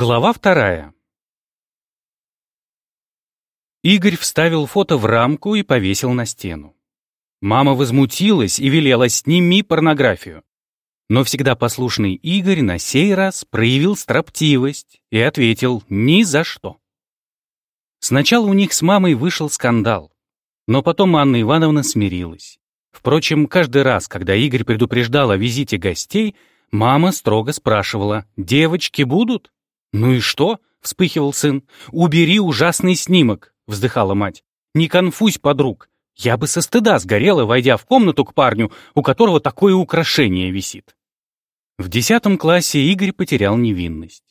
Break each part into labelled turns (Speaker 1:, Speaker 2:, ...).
Speaker 1: Глава вторая. Игорь вставил фото в рамку и повесил на стену. Мама возмутилась и велела «сними порнографию». Но всегда послушный Игорь на сей раз проявил строптивость и ответил «ни за что». Сначала у них с мамой вышел скандал, но потом Анна Ивановна смирилась. Впрочем, каждый раз, когда Игорь предупреждал о визите гостей, мама строго спрашивала «девочки будут?» «Ну и что?» — вспыхивал сын. «Убери ужасный снимок!» — вздыхала мать. «Не конфузь, подруг. Я бы со стыда сгорела, войдя в комнату к парню, у которого такое украшение висит». В десятом классе Игорь потерял невинность.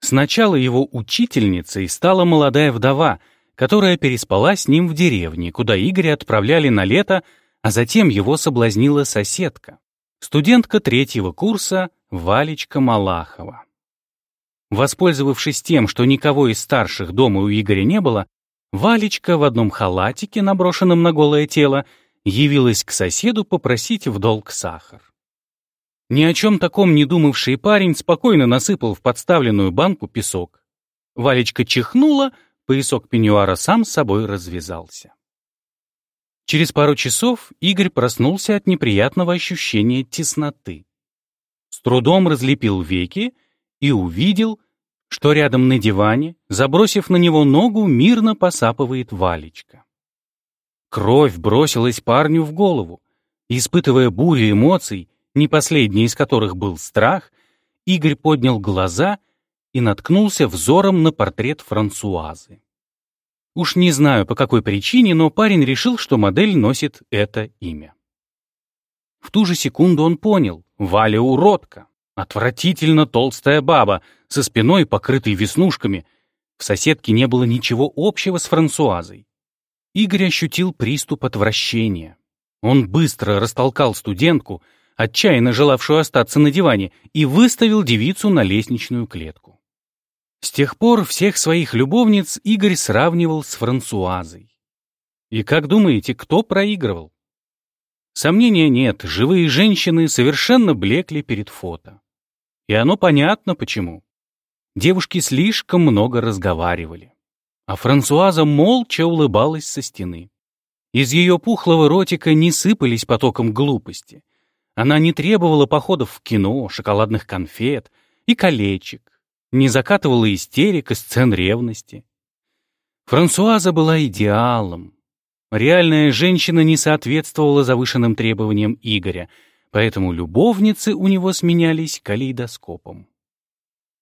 Speaker 1: Сначала его учительницей стала молодая вдова, которая переспала с ним в деревне, куда Игоря отправляли на лето, а затем его соблазнила соседка, студентка третьего курса Валечка Малахова. Воспользовавшись тем, что никого из старших дома у Игоря не было, Валечка в одном халатике, наброшенном на голое тело, явилась к соседу попросить в долг сахар. Ни о чем таком не думавший парень спокойно насыпал в подставленную банку песок. Валечка чихнула, поясок пеньюара сам собой развязался. Через пару часов Игорь проснулся от неприятного ощущения тесноты. С трудом разлепил веки и увидел, что рядом на диване, забросив на него ногу, мирно посапывает Валечка. Кровь бросилась парню в голову. Испытывая бурю эмоций, не последний из которых был страх, Игорь поднял глаза и наткнулся взором на портрет Франсуазы. Уж не знаю, по какой причине, но парень решил, что модель носит это имя. В ту же секунду он понял — Валя уродка. Отвратительно толстая баба, со спиной, покрытой веснушками. В соседке не было ничего общего с Франсуазой. Игорь ощутил приступ отвращения. Он быстро растолкал студентку, отчаянно желавшую остаться на диване, и выставил девицу на лестничную клетку. С тех пор всех своих любовниц Игорь сравнивал с Франсуазой. И как думаете, кто проигрывал? Сомнения нет, живые женщины совершенно блекли перед фото. И оно понятно почему. Девушки слишком много разговаривали. А Франсуаза молча улыбалась со стены. Из ее пухлого ротика не сыпались потоком глупости. Она не требовала походов в кино, шоколадных конфет и колечек, не закатывала истерик и сцен ревности. Франсуаза была идеалом. Реальная женщина не соответствовала завышенным требованиям Игоря — поэтому любовницы у него сменялись калейдоскопом.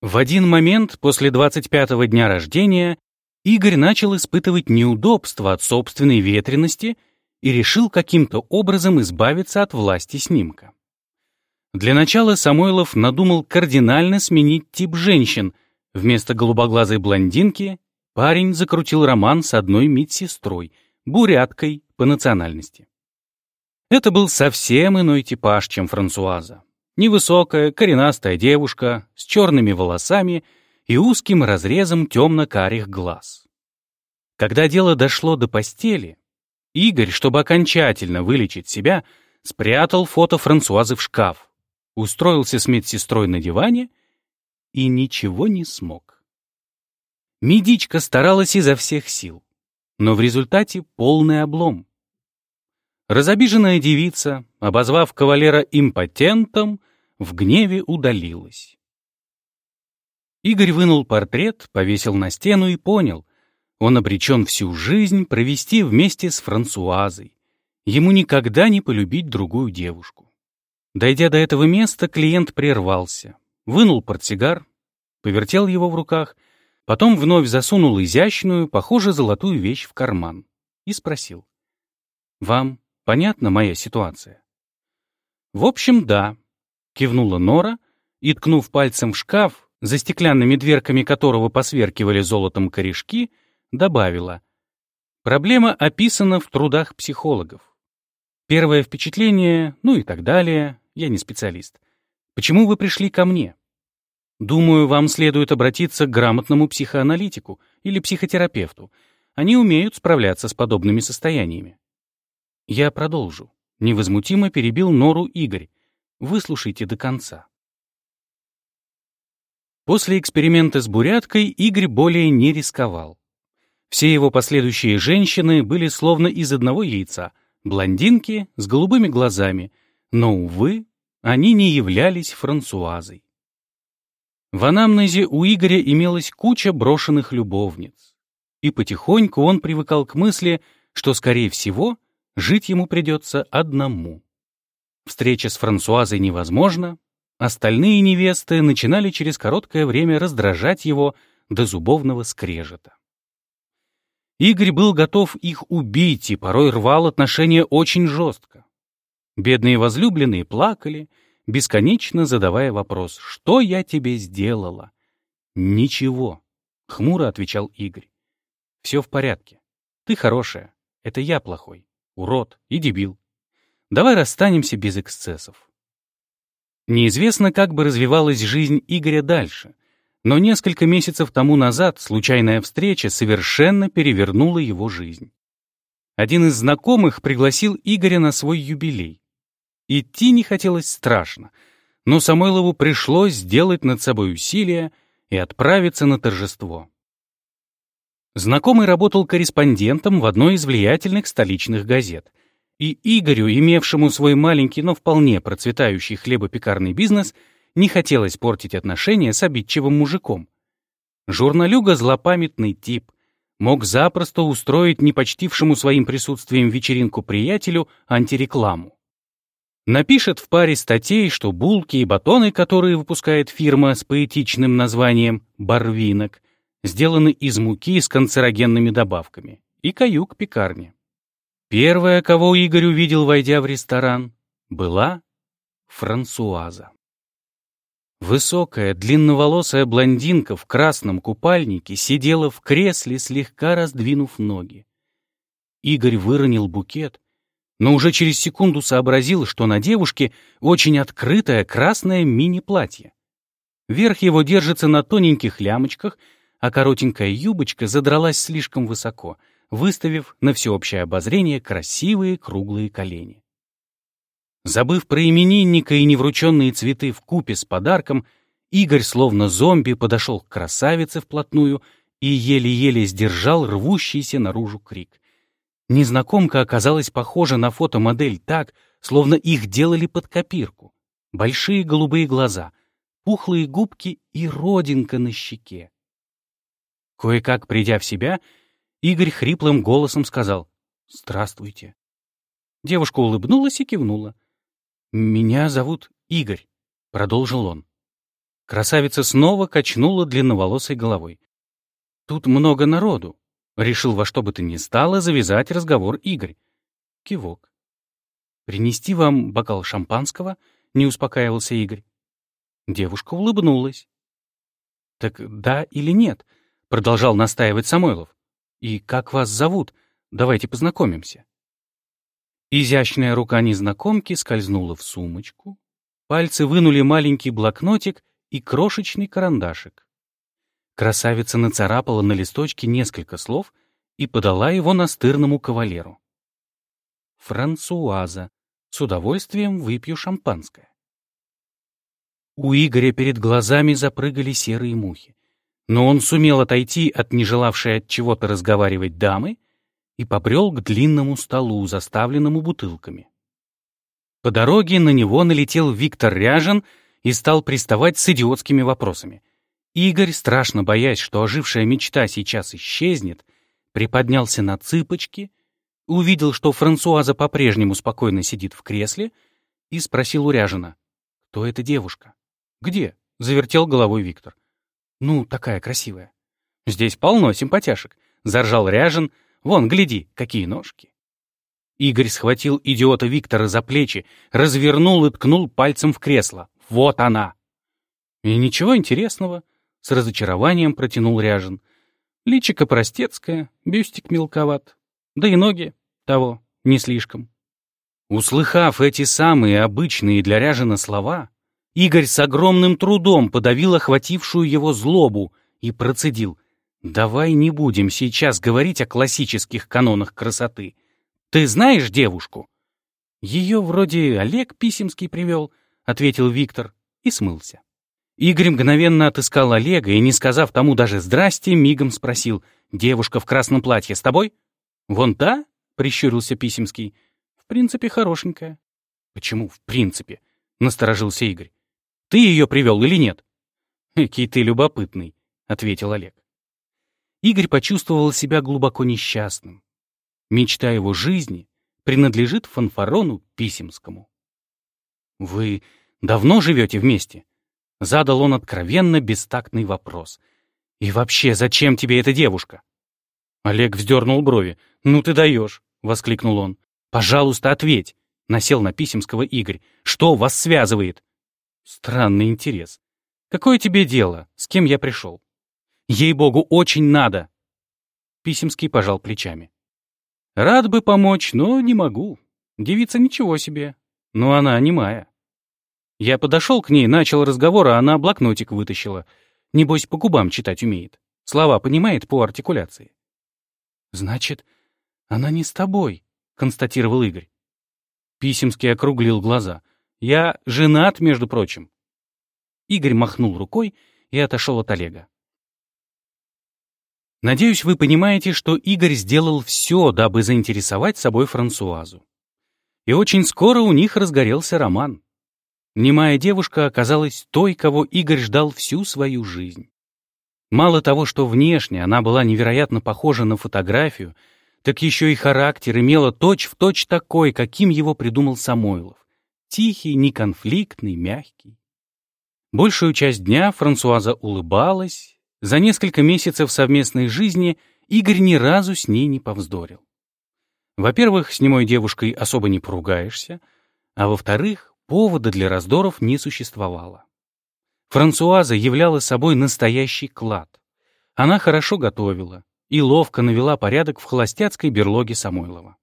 Speaker 1: В один момент после 25-го дня рождения Игорь начал испытывать неудобства от собственной ветренности и решил каким-то образом избавиться от власти снимка. Для начала Самойлов надумал кардинально сменить тип женщин. Вместо голубоглазой блондинки парень закрутил роман с одной медсестрой, буряткой по национальности. Это был совсем иной типаж, чем Франсуаза. Невысокая, коренастая девушка с черными волосами и узким разрезом темно-карих глаз. Когда дело дошло до постели, Игорь, чтобы окончательно вылечить себя, спрятал фото Франсуазы в шкаф, устроился с медсестрой на диване и ничего не смог. Медичка старалась изо всех сил, но в результате полный облом. Разобиженная девица, обозвав кавалера импотентом, в гневе удалилась. Игорь вынул портрет, повесил на стену и понял, он обречен всю жизнь провести вместе с Франсуазой. Ему никогда не полюбить другую девушку. Дойдя до этого места, клиент прервался, вынул портсигар, повертел его в руках, потом вновь засунул изящную, похоже, золотую вещь в карман и спросил. «Вам Понятна моя ситуация?» «В общем, да», — кивнула Нора и, ткнув пальцем в шкаф, за стеклянными дверками которого посверкивали золотом корешки, добавила. «Проблема описана в трудах психологов. Первое впечатление, ну и так далее, я не специалист. Почему вы пришли ко мне? Думаю, вам следует обратиться к грамотному психоаналитику или психотерапевту. Они умеют справляться с подобными состояниями. Я продолжу. Невозмутимо перебил Нору Игорь. Выслушайте до конца. После эксперимента с буряткой Игорь более не рисковал. Все его последующие женщины были словно из одного яйца, блондинки с голубыми глазами, но, увы, они не являлись Франсуазой. В анамнезе у Игоря имелась куча брошенных любовниц, и потихоньку он привыкал к мысли, что, скорее всего, жить ему придется одному. Встреча с Франсуазой невозможна, остальные невесты начинали через короткое время раздражать его до зубовного скрежета. Игорь был готов их убить и порой рвал отношения очень жестко. Бедные возлюбленные плакали, бесконечно задавая вопрос «Что я тебе сделала?» «Ничего», — хмуро отвечал Игорь. «Все в порядке. Ты хорошая. Это я плохой. Урод и дебил. Давай расстанемся без эксцессов». Неизвестно, как бы развивалась жизнь Игоря дальше. Но несколько месяцев тому назад случайная встреча совершенно перевернула его жизнь. Один из знакомых пригласил Игоря на свой юбилей. Идти не хотелось страшно, но Самойлову пришлось сделать над собой усилие и отправиться на торжество. Знакомый работал корреспондентом в одной из влиятельных столичных газет, и Игорю, имевшему свой маленький, но вполне процветающий хлебопекарный бизнес, не хотелось портить отношения с обидчивым мужиком. Журналюга — злопамятный тип. Мог запросто устроить непочтившему своим присутствием вечеринку приятелю антирекламу. Напишет в паре статей, что булки и батоны, которые выпускает фирма с поэтичным названием «Барвинок», сделаны из муки с канцерогенными добавками, и каюк пекарни. Первая, кого Игорь увидел, войдя в ресторан, была Франсуаза. Высокая, длинноволосая блондинка в красном купальнике сидела в кресле, слегка раздвинув ноги. Игорь выронил букет, но уже через секунду сообразил, что на девушке очень открытое красное мини-платье. Верх его держится на тоненьких лямочках, а коротенькая юбочка задралась слишком высоко, выставив на всеобщее обозрение красивые круглые колени. Забыв про именинника и неврученные цветы в купе с подарком, Игорь, словно зомби, подошел к красавице вплотную и еле-еле сдержал рвущийся наружу крик. Незнакомка оказалась похожа на фотомодель так, словно их делали под копирку. Большие голубые глаза, пухлые губки и родинка на щеке. Кое-как придя в себя, Игорь хриплым голосом сказал «Здравствуйте». Девушка улыбнулась и кивнула. «Меня зовут Игорь», — продолжил он. Красавица снова качнула длинноволосой головой. «Тут много народу», — решил во что бы то ни стало завязать разговор Игорь. Кивок. «Принести вам бокал шампанского?» — не успокаивался Игорь. Девушка улыбнулась. «Так да или нет?» — продолжал настаивать Самойлов. «И как вас зовут? Давайте познакомимся». Изящная рука незнакомки скользнула в сумочку, пальцы вынули маленький блокнотик и крошечный карандашик. Красавица нацарапала на листочке несколько слов и подала его настырному кавалеру. «Франсуаза. С удовольствием выпью шампанское». У Игоря перед глазами запрыгали серые мухи, но он сумел отойти от нежелавшей от чего-то разговаривать дамы и побрел к длинному столу, заставленному бутылками. По дороге на него налетел Виктор Ряжен и стал приставать с идиотскими вопросами. Игорь, страшно боясь, что ожившая мечта сейчас исчезнет, приподнялся на цыпочки, увидел, что Франсуаза по-прежнему спокойно сидит в кресле, и спросил у Ряжена, кто эта девушка? «Где?» — завертел головой Виктор. «Ну, такая красивая». «Здесь полно симпатяшек», — заржал Ряжен, Вон, гляди, какие ножки. Игорь схватил идиота Виктора за плечи, развернул и ткнул пальцем в кресло. Вот она! И ничего интересного, с разочарованием протянул Ряжен. Личико простецкое, бюстик мелковат. Да и ноги того не слишком. Услыхав эти самые обычные для Ряжена слова, Игорь с огромным трудом подавил охватившую его злобу и процедил. Давай не будем сейчас говорить о классических канонах красоты. Ты знаешь девушку? Ее вроде Олег Писемский привел, ответил Виктор и смылся. Игорь мгновенно отыскал Олега и, не сказав тому даже «здрасте», мигом спросил, «Девушка в красном платье с тобой?» «Вон та?» — прищурился Писемский. «В принципе, хорошенькая». «Почему «в принципе»?» — насторожился Игорь. «Ты ее привел или нет?» «Экий ты любопытный», — ответил Олег. Игорь почувствовал себя глубоко несчастным. Мечта его жизни принадлежит фанфарону Писемскому. «Вы давно живете вместе?» Задал он откровенно бестактный вопрос. «И вообще, зачем тебе эта девушка?» Олег вздернул брови. «Ну ты даешь!» — воскликнул он. «Пожалуйста, ответь!» — насел на Писемского Игорь. «Что вас связывает?» «Странный интерес. Какое тебе дело? С кем я пришел?» «Ей-богу, очень надо!» Писемский пожал плечами. «Рад бы помочь, но не могу. Девица ничего себе. Но она не моя. Я подошел к ней, начал разговор, а она блокнотик вытащила. Небось, по губам читать умеет. Слова понимает по артикуляции. «Значит, она не с тобой», — констатировал Игорь. Писемский округлил глаза. «Я женат, между прочим». Игорь махнул рукой и отошел от Олега. Надеюсь, вы понимаете, что Игорь сделал все, дабы заинтересовать собой Франсуазу. И очень скоро у них разгорелся роман. Немая девушка оказалась той, кого Игорь ждал всю свою жизнь. Мало того, что внешне она была невероятно похожа на фотографию, так еще и характер имела точь-в-точь точь такой, каким его придумал Самойлов. Тихий, неконфликтный, мягкий. Большую часть дня Франсуаза улыбалась. За несколько месяцев совместной жизни Игорь ни разу с ней не повздорил. Во-первых, с немой девушкой особо не поругаешься, а во-вторых, Повода для раздоров не существовало. Франсуаза являла собой настоящий клад. Она хорошо готовила и ловко навела порядок в холостяцкой берлоге Самойлова.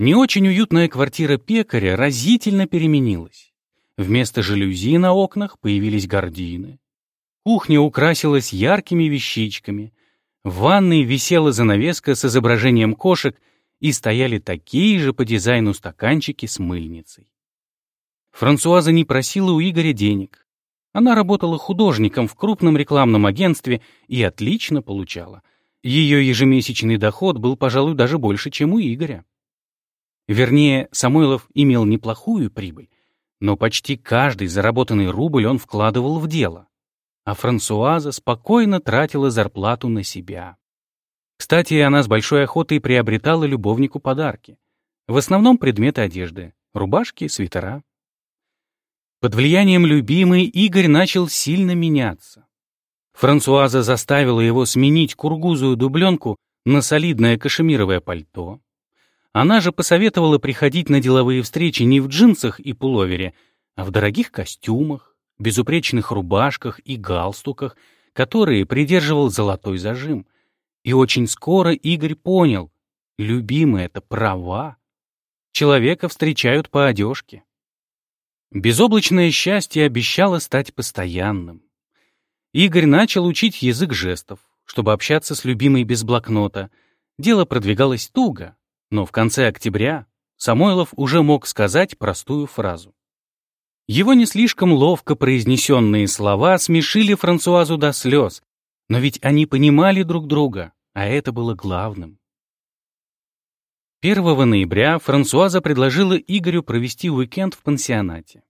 Speaker 1: Не очень уютная квартира пекаря разительно переменилась. Вместо жалюзи на окнах появились гардины. Кухня украсилась яркими вещичками. В ванной висела занавеска с изображением кошек и стояли такие же по дизайну стаканчики с мыльницей. Франсуаза не просила у Игоря денег. Она работала художником в крупном рекламном агентстве и отлично получала. Ее ежемесячный доход был, пожалуй, даже больше, чем у Игоря. Вернее, Самойлов имел неплохую прибыль, но почти каждый заработанный рубль он вкладывал в дело. А Франсуаза спокойно тратила зарплату на себя. Кстати, она с большой охотой приобретала любовнику подарки. В основном предметы одежды — рубашки, свитера. Под влиянием любимой Игорь начал сильно меняться. Франсуаза заставила его сменить кургузую дубленку на солидное кашемировое пальто. Она же посоветовала приходить на деловые встречи не в джинсах и пуловере, а в дорогих костюмах, безупречных рубашках и галстуках, которые придерживал золотой зажим. И очень скоро Игорь понял, любимые — это права. Человека встречают по одежке. Безоблачное счастье обещало стать постоянным. Игорь начал учить язык жестов, чтобы общаться с любимой без блокнота. Дело продвигалось туго, но в конце октября Самойлов уже мог сказать простую фразу. Его не слишком ловко произнесенные слова смешили Франсуазу до слез, но ведь они понимали друг друга, а это было главным. 1 ноября Франсуаза предложила Игорю провести уикенд в пансионате.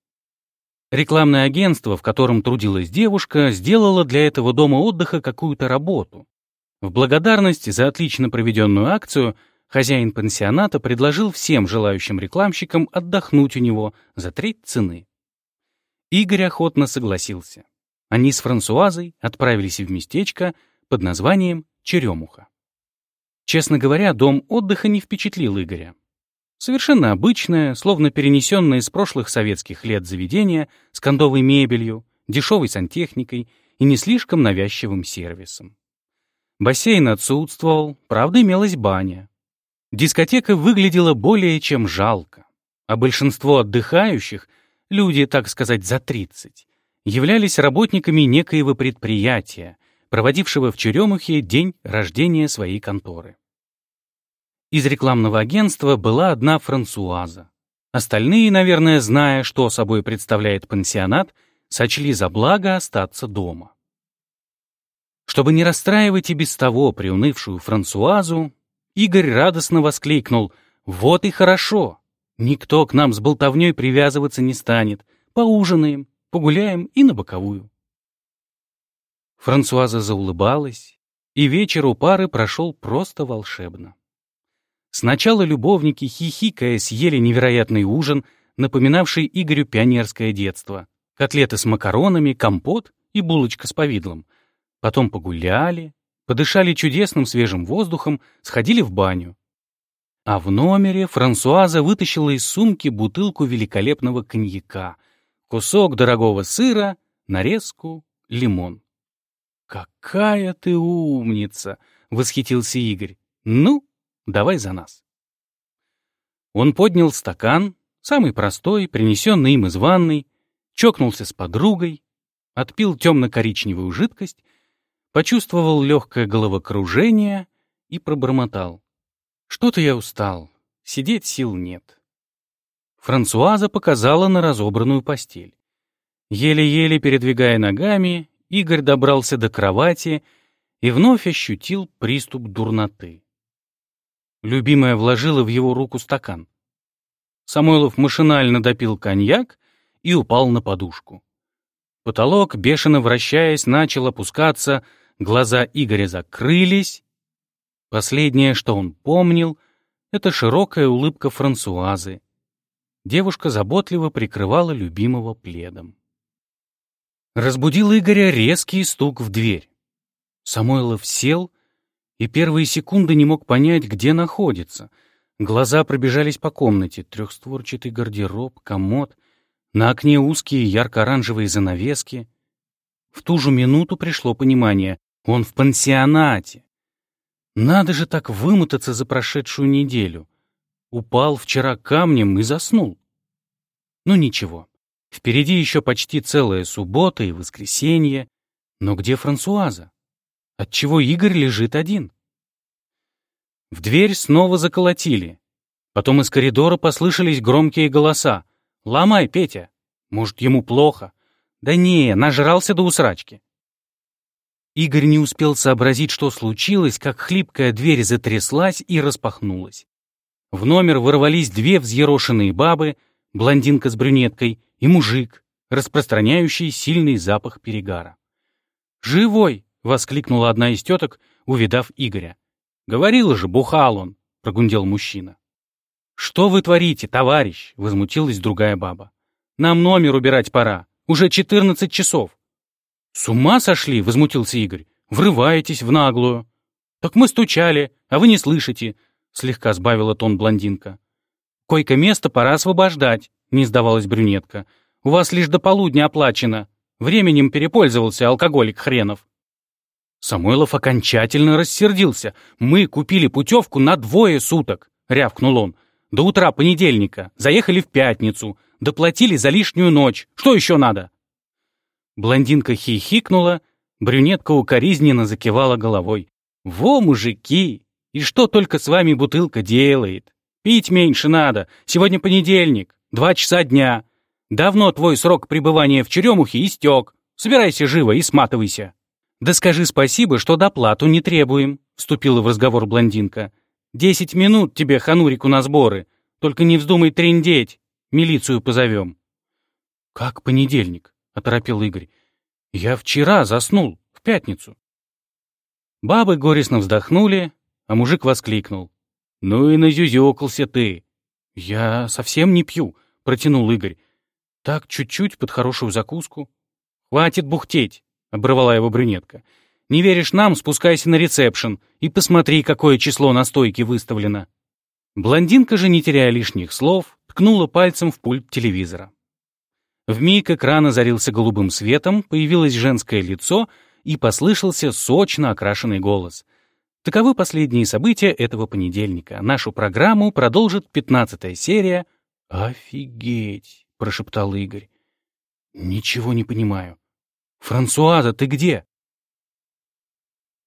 Speaker 1: Рекламное агентство, в котором трудилась девушка, сделало для этого дома отдыха какую-то работу. В благодарность за отлично проведенную акцию хозяин пансионата предложил всем желающим рекламщикам отдохнуть у него за треть цены. Игорь охотно согласился. Они с Франсуазой отправились в местечко под названием Черемуха. Честно говоря, дом отдыха не впечатлил Игоря. Совершенно обычное, словно перенесенное из прошлых советских лет заведение с кондовой мебелью, дешевой сантехникой и не слишком навязчивым сервисом. Бассейн отсутствовал, правда, имелась баня. Дискотека выглядела более чем жалко, а большинство отдыхающих, люди, так сказать, за 30, являлись работниками некоего предприятия, проводившего в Черемухе день рождения своей конторы. Из рекламного агентства была одна Франсуаза. Остальные, наверное, зная, что собой представляет пансионат, сочли за благо остаться дома. Чтобы не расстраивать и без того приунывшую Франсуазу, Игорь радостно воскликнул «Вот и хорошо! Никто к нам с болтовней привязываться не станет. Поужинаем, погуляем и на боковую». Франсуаза заулыбалась, и вечер у пары прошел просто волшебно. Сначала любовники, хихикая, съели невероятный ужин, напоминавший Игорю пионерское детство. Котлеты с макаронами, компот и булочка с повидлом. Потом погуляли, подышали чудесным свежим воздухом, сходили в баню. А в номере Франсуаза вытащила из сумки бутылку великолепного коньяка, кусок дорогого сыра, нарезку, лимон. «Какая ты умница!» — восхитился Игорь. «Ну, давай за нас». Он поднял стакан, самый простой, принесенный им из ванной, чокнулся с подругой, отпил темно-коричневую жидкость почувствовал легкое головокружение и пробормотал. «Что-то я устал. Сидеть сил нет». Франсуаза показала на разобранную постель. Еле-еле передвигая ногами, Игорь добрался до кровати и вновь ощутил приступ дурноты. Любимая вложила в его руку стакан. Самойлов машинально допил коньяк и упал на подушку. Потолок, бешено вращаясь, начал опускаться, Глаза Игоря закрылись. Последнее, что он помнил, это широкая улыбка Франсуазы. Девушка заботливо прикрывала любимого пледом. Разбудил Игоря резкий стук в дверь. Самойлов сел и первые секунды не мог понять, где находится. Глаза пробежались по комнате. Трехстворчатый гардероб, комод, на окне узкие ярко-оранжевые занавески. В ту же минуту пришло понимание. Он в пансионате. Надо же так вымотаться за прошедшую неделю. Упал вчера камнем и заснул. Ну ничего, впереди еще почти целая суббота и воскресенье. Но где Франсуаза? Отчего Игорь лежит один? В дверь снова заколотили. Потом из коридора послышались громкие голоса. «Ломай, Петя! Может, ему плохо?» «Да не, нажрался до усрачки». Игорь не успел сообразить, что случилось, как хлипкая дверь затряслась и распахнулась. В номер ворвались две взъерошенные бабы, блондинка с брюнеткой и мужик, распространяющий сильный запах перегара. «Живой!» — воскликнула одна из теток, увидав Игоря. «Говорила же, бухал он!» — прогундел мужчина. «Что вы творите, товарищ?» — возмутилась другая баба. «Нам номер убирать пора. Уже четырнадцать часов. «С ума сошли?» — возмутился Игорь. «Врываетесь в наглую». «Так мы стучали, а вы не слышите», — слегка сбавила тон блондинка. «Койко-место пора освобождать», — не сдавалась брюнетка. «У вас лишь до полудня оплачено. Временем перепользовался алкоголик хренов». Самойлов окончательно рассердился. «Мы купили путевку на двое суток», — рявкнул он. «До утра понедельника. Заехали в пятницу. Доплатили за лишнюю ночь. Что еще надо?» Блондинка хихикнула, брюнетка укоризненно закивала головой. «Во, мужики! И что только с вами бутылка делает? Пить меньше надо. Сегодня понедельник, два часа дня. Давно твой срок пребывания в черемухе истек. Собирайся живо и сматывайся». «Да скажи спасибо, что доплату не требуем», — вступила в разговор блондинка. «Десять минут тебе, ханурику, на сборы. Только не вздумай трындеть. Милицию позовем». «Как понедельник?» — оторопел Игорь. «Я вчера заснул, в пятницу». Бабы горестно вздохнули, а мужик воскликнул. «Ну и назюзёкался ты!» «Я совсем не пью», — протянул Игорь. «Так чуть-чуть под хорошую закуску». «Хватит бухтеть», — обрывала его брюнетка. «Не веришь нам, спускайся на ресепшн и посмотри, какое число на стойке выставлено». Блондинка же, не теряя лишних слов, ткнула пальцем в пульт телевизора. Вмиг экран озарился голубым светом, появилось женское лицо и послышался сочно окрашенный голос. Таковы последние события этого понедельника. Нашу программу продолжит пятнадцатая серия. «Офигеть!» — прошептал Игорь. «Ничего не понимаю. Франсуаза, ты где?»